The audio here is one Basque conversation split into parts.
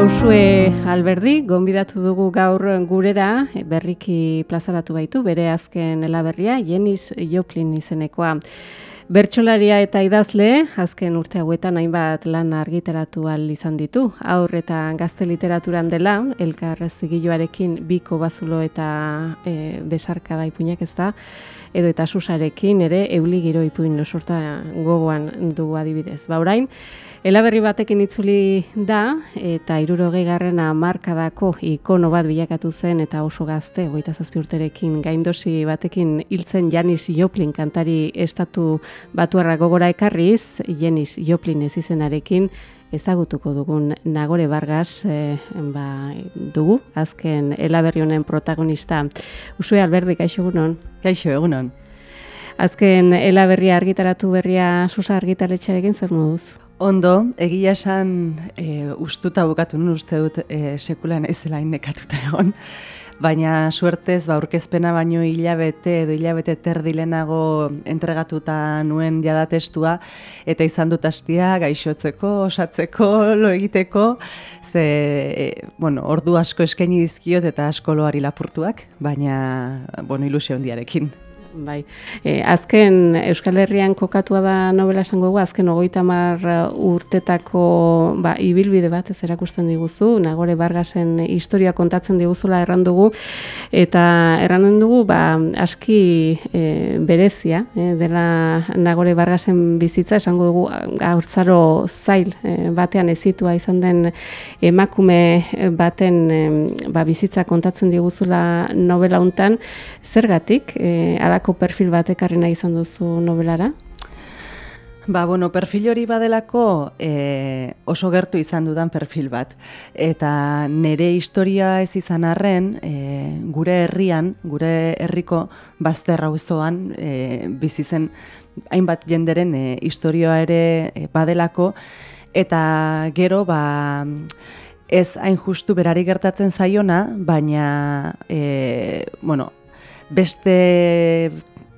Bausue Alberdi, gonbidatu dugu gaur gurera, berriki plazaratu baitu, bere azken elaberria, Jenis Joplin izenekoa. Bertxolaria eta idazle, azken urte hauetan hainbat lan argitaratu al izan ditu. Aur eta gazte literaturan dela, elkar zigiloarekin biko bazulo eta e, besarka da ipuinak ez da, edo eta susarekin ere euli giro ipuin sorta gogoan du adibidez. Ba orain, Elaberri batekin itzuli da eta irurogei garrena markadako ikono bat bilakatu zen eta oso gazte, goita zazpi urterekin gaindosi batekin hiltzen Janis Joplin kantari estatu batuarra gogora ekarriz, Janis Joplin ez izenarekin ezagutuko dugun Nagore Vargas e, ba, dugu, azken elaberri honen protagonista. Usue Alberdi, kaixo egunon? Kaixo egunon. Azken elaberria argitaratu berria susa argitaletxarekin zer moduz? Ondo, egia esan e, ustuta bukatu nun uste dut e, sekulan ez dela nekatuta egon. Baina suertez, ba, urkezpena baino hilabete edo hilabete terdilenago entregatuta nuen jadatestua, eta izan dut astia gaixotzeko, osatzeko, lo egiteko, ze, e, bueno, ordu asko eskaini dizkiot eta asko loari lapurtuak, baina, bueno, ilusio hondiarekin. Bai. E, azken Euskal Herrian kokatua da novela esango dugu, azken ogoita mar urtetako ba, ibilbide bat ez erakusten diguzu, Nagore Bargasen historia kontatzen diguzula erran dugu, eta erranen dugu ba, aski e, berezia, e, dela Nagore Bargasen bizitza, esango dugu gaurtzaro zail e, batean ezitua izan den emakume baten e, ba, bizitza kontatzen diguzula novela hontan zergatik, e, zelako perfil bat ekarri nahi izan duzu nobelara? Ba, bueno, perfil hori badelako e, oso gertu izan dudan perfil bat. Eta nire historia ez izan arren, e, gure herrian, gure herriko bazterra uzoan, e, bizizen hainbat jenderen e, historioa ere e, badelako, eta gero, ba, ez hain justu berari gertatzen zaiona, baina, e, bueno, beste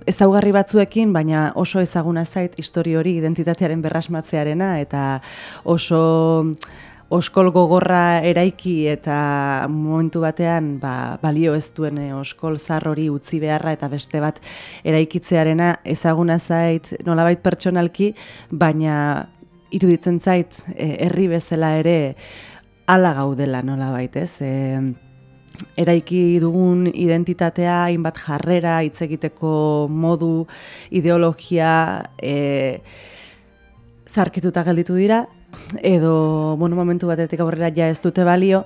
ezaugarri batzuekin, baina oso ezaguna zait histori hori identitatearen berrasmatzearena eta oso oskol gogorra eraiki eta momentu batean ba, balio ez duen eh, oskol zar hori utzi beharra eta beste bat eraikitzearena ezaguna zait nolabait pertsonalki, baina iruditzen zait eh, herri bezala ere ala gaudela nolabait, ez? E, eraiki dugun identitatea, hainbat jarrera, hitz egiteko modu, ideologia e, zarkituta gelditu dira, edo bueno, momentu batetik aurrera ja ez dute balio,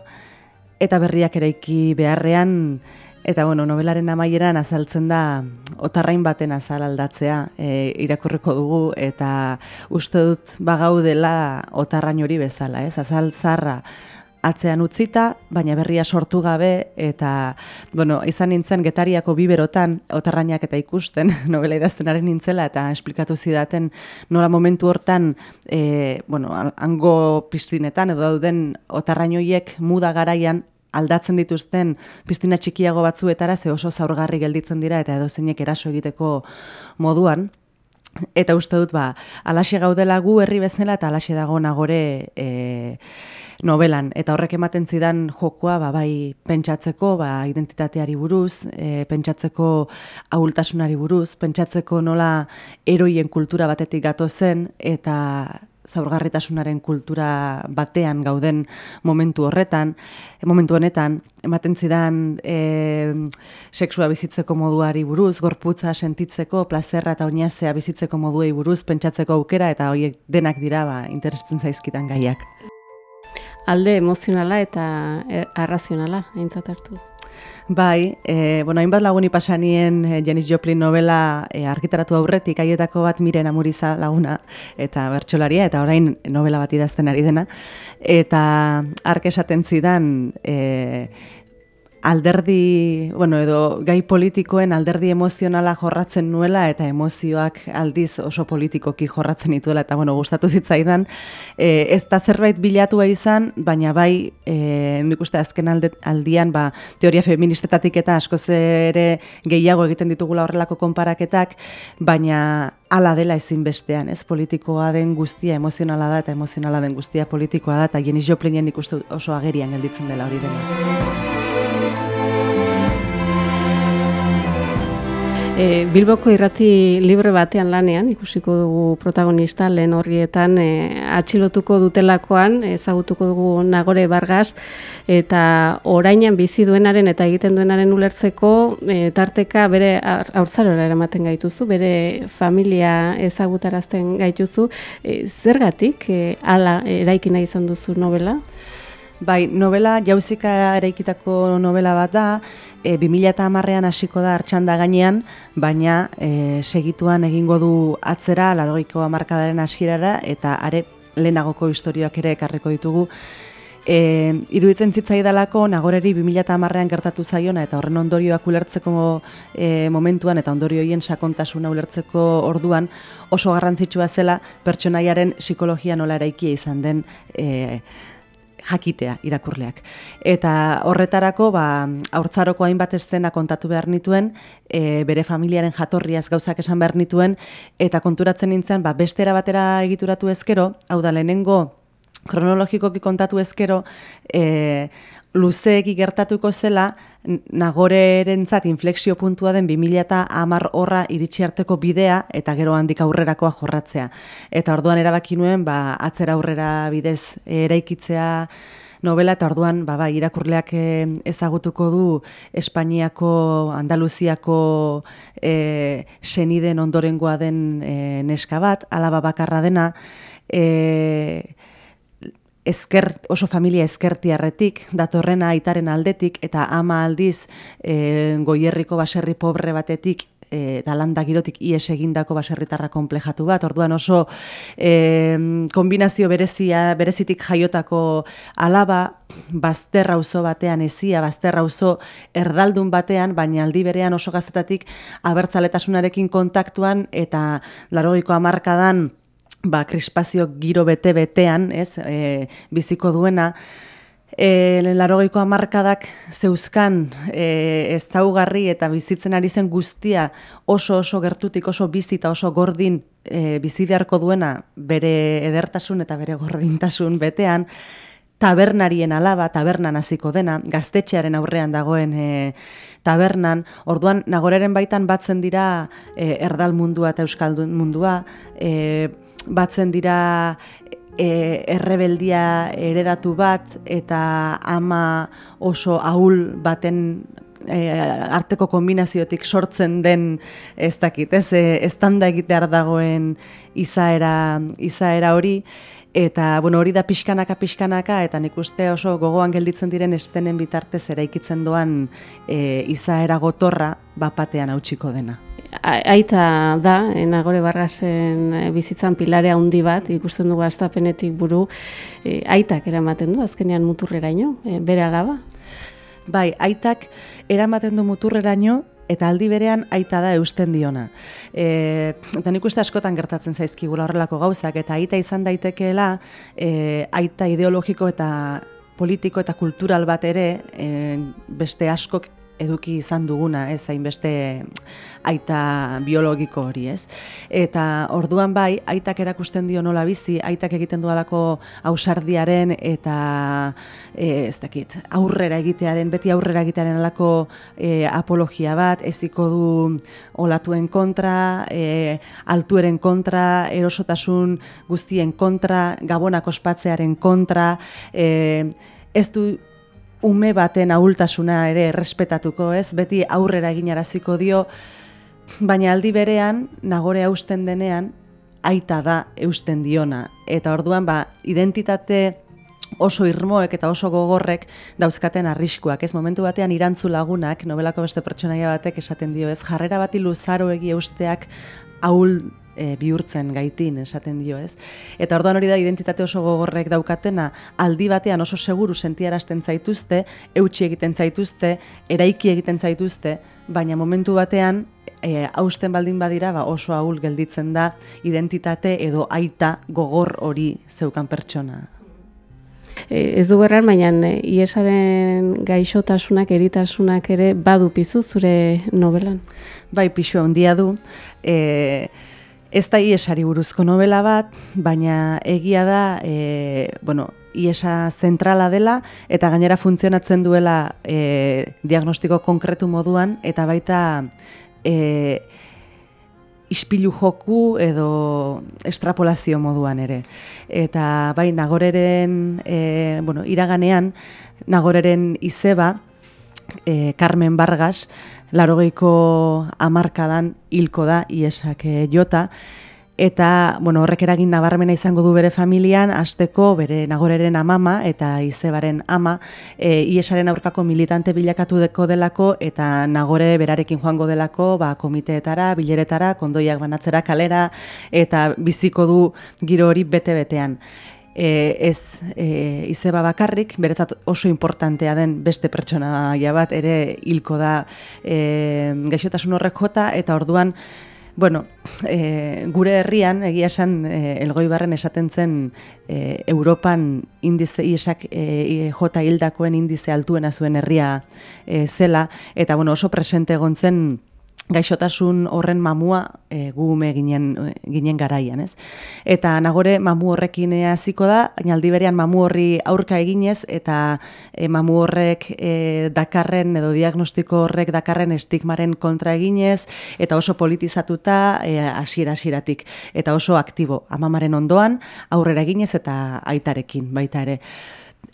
eta berriak eraiki beharrean, eta bueno, novelaren amaieran azaltzen da otarrain baten azal aldatzea e, irakurriko dugu, eta uste dut bagaudela otarrain hori bezala, ez? azal zarra, atzean utzita, baina berria sortu gabe, eta, bueno, izan nintzen getariako biberotan, otarrainak eta ikusten, novela idaztenaren nintzela, eta esplikatu zidaten nola momentu hortan, e, bueno, hango piztinetan, edo dauden otarrainoiek muda garaian, aldatzen dituzten piztina txikiago batzuetara, ze oso zaurgarri gelditzen dira, eta edo zeinek eraso egiteko moduan, Eta uste dut, ba, alaxe gaudela gu herri bezala eta alaxe dago nagore e, novelan. Eta horrek ematen zidan jokoa ba, bai pentsatzeko ba, identitateari buruz, e, pentsatzeko ahultasunari buruz, pentsatzeko nola eroien kultura batetik gato zen eta zaurgarritasunaren kultura batean gauden momentu horretan, momentu honetan, ematen zidan e, seksua bizitzeko moduari buruz, gorputza sentitzeko, plazerra eta oinazea bizitzeko moduei buruz, pentsatzeko aukera eta horiek denak dira ba, interesatzen zaizkitan gaiak. alde emozionala eta e, arrazionala, aintzat hartuz. Bai, e, bueno, hainbat laguni pasanien e, Janis Joplin novela e, argitaratu aurretik, haietako bat miren amuriza laguna, eta bertsolaria, eta orain novela bat idazten ari dena. Eta ark esaten zidan, e, alderdi, bueno, edo gai politikoen alderdi emozionala jorratzen nuela eta emozioak aldiz oso politikoki jorratzen dituela eta bueno, gustatu zitzaidan. E, ez da zerbait bilatua izan, baina bai, e, nik uste azken alde, aldian, ba, teoria feministetatik eta askoz ere gehiago egiten ditugula horrelako konparaketak, baina ala dela ezinbestean, ez politikoa den guztia emozionala da eta emozionala den guztia politikoa da eta Jenis Joplinen ikustu oso agerian gelditzen dela hori dena. E, Bilboko irrati libre batean lanean, ikusiko dugu protagonista lehen horrietan e, atxilotuko dutelakoan, ezagutuko dugu Nagore Bargas, eta orainan bizi duenaren eta egiten duenaren ulertzeko e, tarteka bere aurtzarora eramaten gaituzu, bere familia ezagutarazten gaituzu, e, zergatik e, ala eraikina izan duzu novela? Bai, novela, jauzika eraikitako novela bat da, e, 2008an hasiko da hartxanda gainean, baina e, segituan egingo du atzera, largoiko amarkadaren hasierara eta are lehenagoko historioak ere ekarriko ditugu. E, iruditzen zitzaidalako nagoreri 2008an gertatu zaiona eta horren ondorioak ulertzeko e, momentuan eta ondorioien sakontasuna ulertzeko orduan oso garrantzitsua zela pertsonaiaren psikologia nola eraikia izan den e, jakitea irakurleak. Eta horretarako, ba, haurtzaroko hainbat estena kontatu behar nituen, e, bere familiaren jatorriaz gauzak esan behar nituen, eta konturatzen nintzen, ba, bestera batera egituratu ezkero, hau da lehenengo, kronologikoki kontatu ezkero, e, luzeegi gertatuko zela, nagoreren zat inflexio puntua den 2000 eta amar horra iritsi arteko bidea eta gero handik aurrerakoa jorratzea. Eta orduan erabaki nuen, ba, atzera aurrera bidez eraikitzea novela eta orduan ba, ba, irakurleak eh, ezagutuko du Espainiako, Andaluziako e, seniden ondorengoa den e, neska bat, alaba bakarra dena, e, ezker, oso familia ezkertiarretik, datorrena aitaren aldetik, eta ama aldiz e, goierriko baserri pobre batetik, e, eta landa girotik ies egindako baserritarra konplejatu bat, orduan oso e, kombinazio berezia, berezitik jaiotako alaba, bazterra auzo batean ezia, bazterra auzo erdaldun batean, baina aldi berean oso gaztetatik abertzaletasunarekin kontaktuan, eta laroiko amarkadan, ba, krispazio giro bete-betean, ez, e, biziko duena, e, larogeiko amarkadak zeuzkan e, ez zaugarri eta bizitzen ari zen guztia oso oso gertutik oso bizita oso gordin e, bizidearko duena bere edertasun eta bere gordintasun betean, tabernarien alaba, tabernan hasiko dena, gaztetxearen aurrean dagoen e, tabernan, orduan nagoreren baitan batzen dira e, erdal mundua eta euskal mundua, e, batzen dira e, errebeldia eredatu bat eta ama oso ahul baten e, arteko kombinaziotik sortzen den ez dakit, ez, e, estanda egitear dagoen izaera, izaera hori, Eta, bueno, hori da pixkanaka, pixkanaka, eta nik uste oso gogoan gelditzen diren estenen bitartez eraikitzen doan e, izaera gotorra bapatean hautsiko dena aita da, nagore barrazen eh, bizitzan pilare handi bat, ikusten dugu astapenetik buru, e, aitak eramaten du, azkenean muturreraino, e, bere alaba? Bai, aitak eramaten du muturreraino, eta aldi berean aita da eusten diona. E, eta nik uste askotan gertatzen zaizkigula horrelako gauzak, eta aita izan daitekeela, e, aita ideologiko eta politiko eta kultural bat ere, e, beste askok eduki izan duguna, ez hainbeste aita biologiko hori, ez? Eta orduan bai, aitak erakusten dio nola bizi, aitak egiten dualako ausardiaren eta e, ez dakit, aurrera egitearen, beti aurrera egitearen alako e, apologia bat, eziko du olatuen kontra, e, altueren kontra, erosotasun guztien kontra, gabonak ospatzearen kontra, e, ez du ume baten ahultasuna ere errespetatuko, ez? Beti aurrera eginaraziko dio, baina aldi berean, nagore hausten denean, aita da eusten diona. Eta orduan, ba, identitate oso irmoek eta oso gogorrek dauzkaten arriskuak. Ez momentu batean irantzu lagunak, nobelako beste pertsonaia batek esaten dio, ez jarrera bati luzaro egi eusteak ahul e, bihurtzen gaitin esaten dio, ez? Eta orduan hori da identitate oso gogorrek daukatena, aldi batean oso seguru sentiarazten zaituzte, eutxi egiten zaituzte, eraiki egiten zaituzte, baina momentu batean e, hausten baldin badira ba oso ahul gelditzen da identitate edo aita gogor hori zeukan pertsona. E, ez du gerran, baina e, iesaren gaixotasunak, eritasunak ere badu pizu zure novelan? Bai, pixu handia du. E, ez da iesari buruzko novela bat, baina egia da, e, bueno, iesa zentrala dela eta gainera funtzionatzen duela e, diagnostiko konkretu moduan eta baita e, ispilu joku edo estrapolazio moduan ere. Eta bai, nagoreren, e, bueno, iraganean, nagoreren izeba, e, Carmen Vargas, larogeiko amarkadan hilko da, iesak e, jota, Eta, bueno, horrek eragin nabarmena izango du bere familian, asteko bere nagoreren amama eta izebaren ama, e, iesaren aurkako militante bilakatu deko delako eta nagore berarekin joango delako, ba, komiteetara, bileretara, kondoiak banatzera kalera, eta biziko du giro hori bete-betean. E, ez e, izeba bakarrik, beretzat oso importantea den beste pertsona bat, ere hilko da e, gaixotasun horrek jota, eta orduan, Bueno, e, gure herrian, egia esan, e, elgoi barren esaten zen e, Europan indize, iesak e, jota hildakoen indize altuena zuen herria e, zela, eta bueno, oso presente egon zen gaixotasun horren mamua e, gume ginen, ginen garaian, ez? Eta nagore mamu horrekin hasiko da, baina aldi berean mamu horri aurka eginez eta e, mamu horrek e, dakarren edo diagnostiko horrek dakarren estigmaren kontra eginez eta oso politizatuta hasiera e, hasieratik eta oso aktibo amamaren ondoan aurrera eginez eta aitarekin baita ere.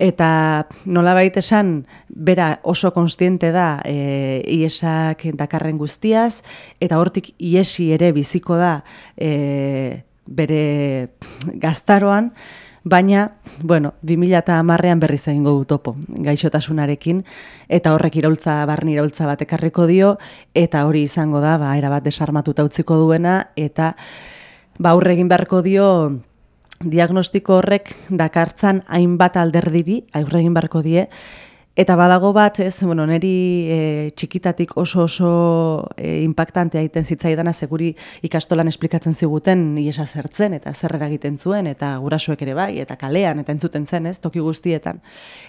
Eta nola baita esan, bera oso konstiente da e, iesak dakarren guztiaz, eta hortik iesi ere biziko da e, bere gaztaroan, baina, bueno, 2000 eta amarrean berri egingo du topo gaixotasunarekin, eta horrek iraultza, barren iraultza bat ekarriko dio, eta hori izango da, ba, erabat desarmatuta utziko duena, eta ba, egin beharko dio, diagnostiko horrek dakartzan hainbat alderdiri, aurregin barko die, eta badago bat, ez, bueno, neri e, txikitatik oso oso e, impactantea egiten zitzaidana, seguri ikastolan esplikatzen ziguten iesa zertzen, eta zer egiten zuen, eta gurasuek ere bai, eta kalean, eta entzuten zen, ez, toki guztietan.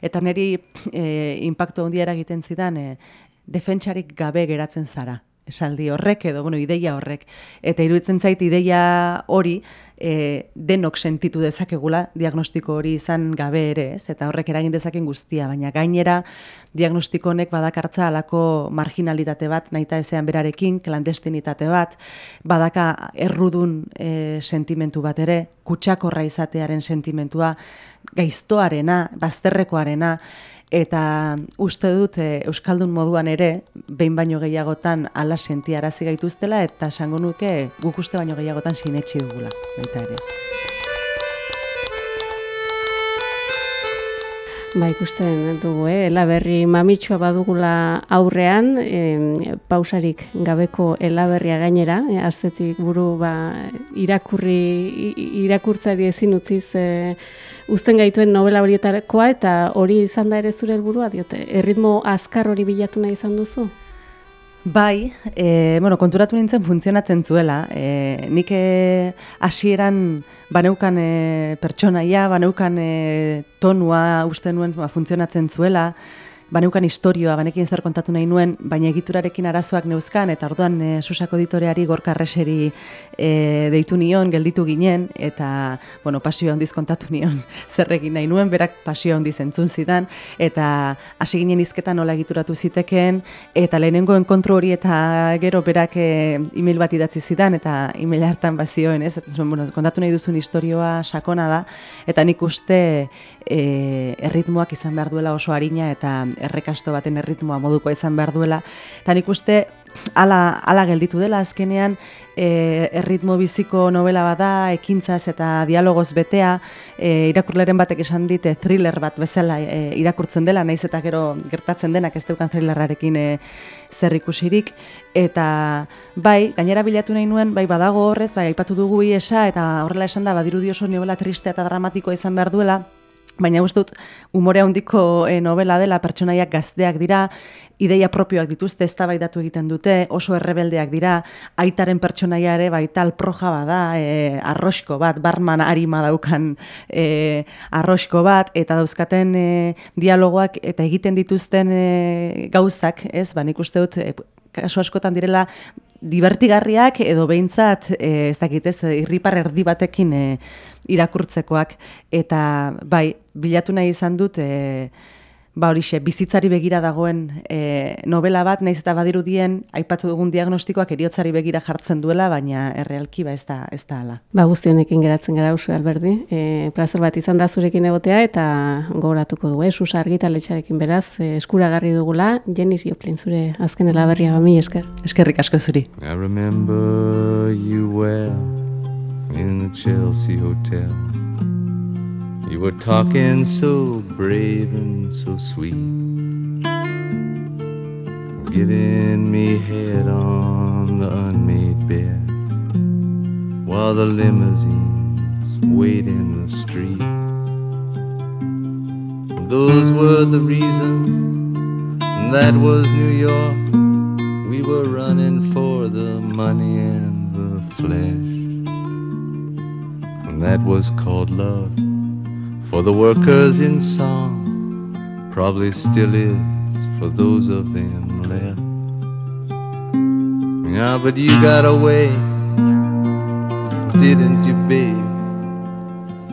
Eta neri e, impacto handia egiten zidan, e, defentsarik gabe geratzen zara esaldi horrek edo bueno, ideia horrek. Eta iruditzen zait ideia hori e, denok sentitu dezakegula diagnostiko hori izan gabe ere, ez? Eta horrek eragin dezaken guztia, baina gainera diagnostiko honek badakartza alako marginalitate bat, naita ezean berarekin, klandestinitate bat, badaka errudun e, sentimentu bat ere, kutsakorra izatearen sentimentua, gaiztoarena, bazterrekoarena, eta uste dut e, Euskaldun moduan ere, behin baino gehiagotan ala sentiarazi gaituztela, eta esango nuke guk uste baino gehiagotan sinetxi dugula, baita ere. Ba, ikusten dugu, eh? elaberri mamitsua badugula aurrean, eh, pausarik gabeko elaberria gainera, eh, aztetik buru ba, irakurri, irakurtzari ezin utziz eh, uzten gaituen novela horietakoa eta hori izan da ere zure helburua diote. Erritmo azkar hori bilatu nahi izan duzu? Bai, e, bueno, konturatu nintzen funtzionatzen zuela. E, nik e, hasieran baneukan e, pertsonaia, baneukan e, tonua uste nuen ba, funtzionatzen zuela baneukan historioa, banekin zer kontatu nahi nuen, baina egiturarekin arazoak neuzkan, eta orduan e, susako editoreari gorkarreseri e, deitu nion, gelditu ginen, eta, bueno, pasio handiz kontatu nion zer egin nahi nuen, berak pasio handiz entzun zidan, eta hasi ginen izketan nola egituratu ziteken, eta lehenengo enkontru hori eta gero berak e, email bat idatzi zidan, eta email hartan bazioen, ez? Eta, bueno, kontatu nahi duzun historioa sakona da, eta nik uste e, erritmoak izan behar duela oso harina, eta errekasto baten erritmoa moduko izan behar duela. Eta nik uste ala, ala gelditu dela. Azkenean e, erritmo biziko novela bada, ekintzaz eta dialogoz betea, e, irakurleren batek esan dit e, thriller bat bezala e, irakurtzen dela, naiz eta gero gertatzen denak ez deukan thrillerrarekin e, zer ikusirik, eta bai, gainera bilatu nahi nuen, bai badago horrez, bai aipatu dugu iesa, eta horrela esan da, badirudi oso novela triste eta dramatikoa izan behar duela, Baina uste dut, umore handiko e, novela dela, pertsonaiak gazteak dira, ideia propioak dituzte, ez datu egiten dute, oso errebeldeak dira, aitaren pertsonaia ere baita alproja bada, e, arrosko bat, barman harima daukan e, arrosko bat, eta dauzkaten e, dialogoak eta egiten dituzten e, gauzak, ez, ba, nik uste dut, e, kasu askotan direla, divertigarriak edo behintzat, e, ez dakit ez, irripar erdi batekin e, irakurtzekoak, eta bai, bilatu nahi izan dut, e, ba horixe, bizitzari begira dagoen e, novela bat, naiz eta badirudien, aipatu dugun diagnostikoak eriotzari begira jartzen duela, baina errealki ba ez da, ez da ala. Ba guztionekin geratzen gara usu alberdi, e, plazer bat izan da zurekin egotea eta gogoratuko dugu, eh? susa argitaletxarekin beraz, e, eskuragarri dugula, Jenis Joplin zure azken elaberria ba mi esker. Eskerrik asko zuri. I remember you well in the Chelsea Hotel You were talking so brave and so sweet, giving me head on the unmade bed while the limousines wait in the street. Those were the reasons, that was New York. We were running for the money and the flesh, and that was called love for the workers in song, probably still is for those of them left. Yeah, but you got away, didn't you, babe?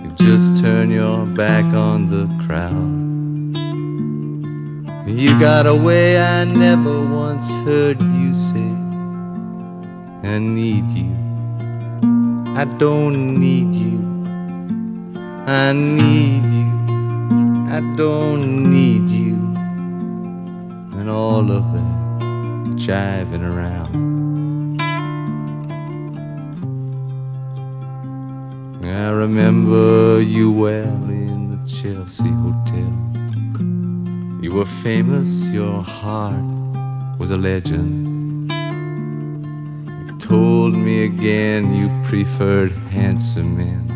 You just turn your back on the crowd. You got away, I never once heard you say, I need you. I don't need you. I need you, I don't need you, and all of that jiving around. I remember you well in the Chelsea Hotel. You were famous, your heart was a legend. You told me again you preferred handsome men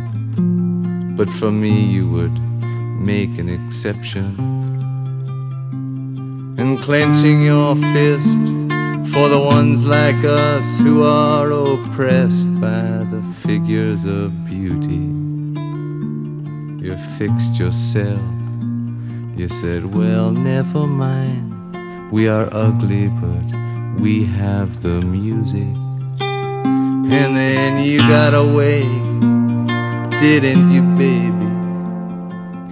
but for me you would make an exception. And clenching your fist for the ones like us who are oppressed by the figures of beauty. You fixed yourself, you said, Well, never mind, we are ugly, but we have the music. And then you got away didn't you, baby?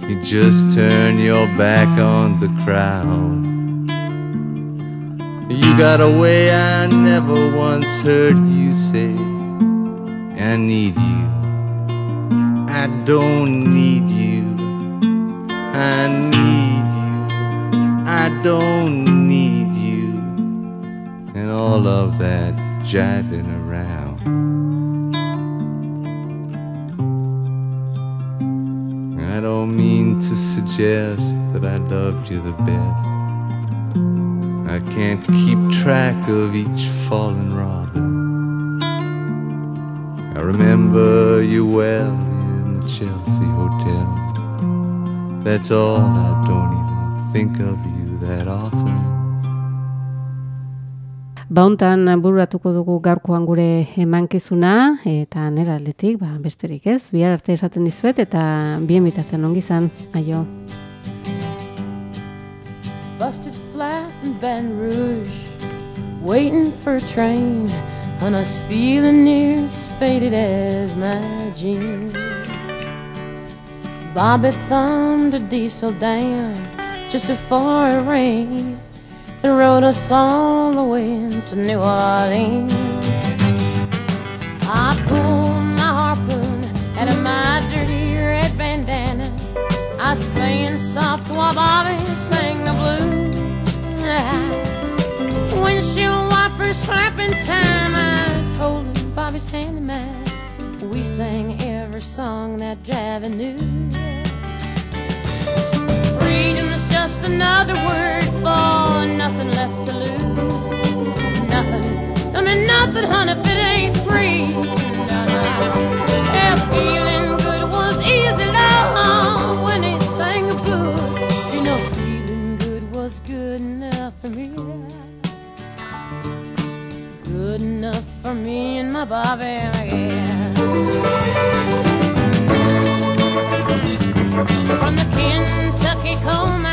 You just turn your back on the crowd. You got a way I never once heard you say, I need you. I don't need you. I need you. I don't need you. And all of that jiving I don't mean to suggest that I loved you the best. I can't keep track of each fallen robin. I remember you well in the Chelsea Hotel. That's all, I don't even think of you that often. Bauntan bururatuko dugu gaurkoan gure emankizuna eta nera aldetik, ba, besterik ez, bihar arte esaten dizuet eta bien bitartean ongi zan, aio. Busted flat in Baton Rouge Waiting for a train On us feeling near as faded as my jeans. Bobby thumbed a diesel down Just before it rained that rode us all the way to New Orleans. I pulled my harpoon out of my dirty red bandana. I was playing soft while Bobby sang the blues. Windshield wipers slapping time. I was holding Bobby's hand in mine. We sang every song that Javi knew. Freedom just another word for nothing left to lose. Nothing. I mean, nothing, honey, if it ain't free. Feeling good was easy, love, uh, when he sang blues. You know, feeling good was good enough for me. Good enough for me and my Bobby, yeah. From the Kentucky coal mine.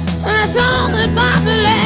And I saw that Bobby left.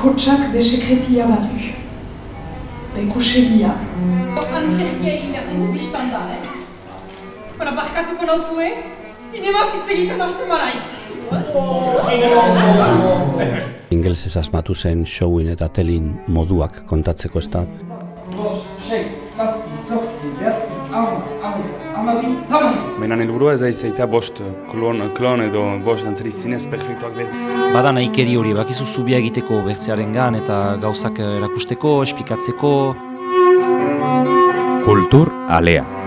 bakotsak besekretia badu. Bekusegia. Antzerkia egin behar dugu biztan da, eh? Bara barkatuko nauzue, zinema zitz egiten hastu mara Ingelzez asmatu zen showin eta telin moduak kontatzeko ez da. zenan helburua ez da izaita bost klon, klon edo bost dantzeri zinez perfektuak lehen. Badan aikeri hori, bakizu zubia egiteko bertzearen gan eta gauzak erakusteko, espikatzeko. Kultur alea.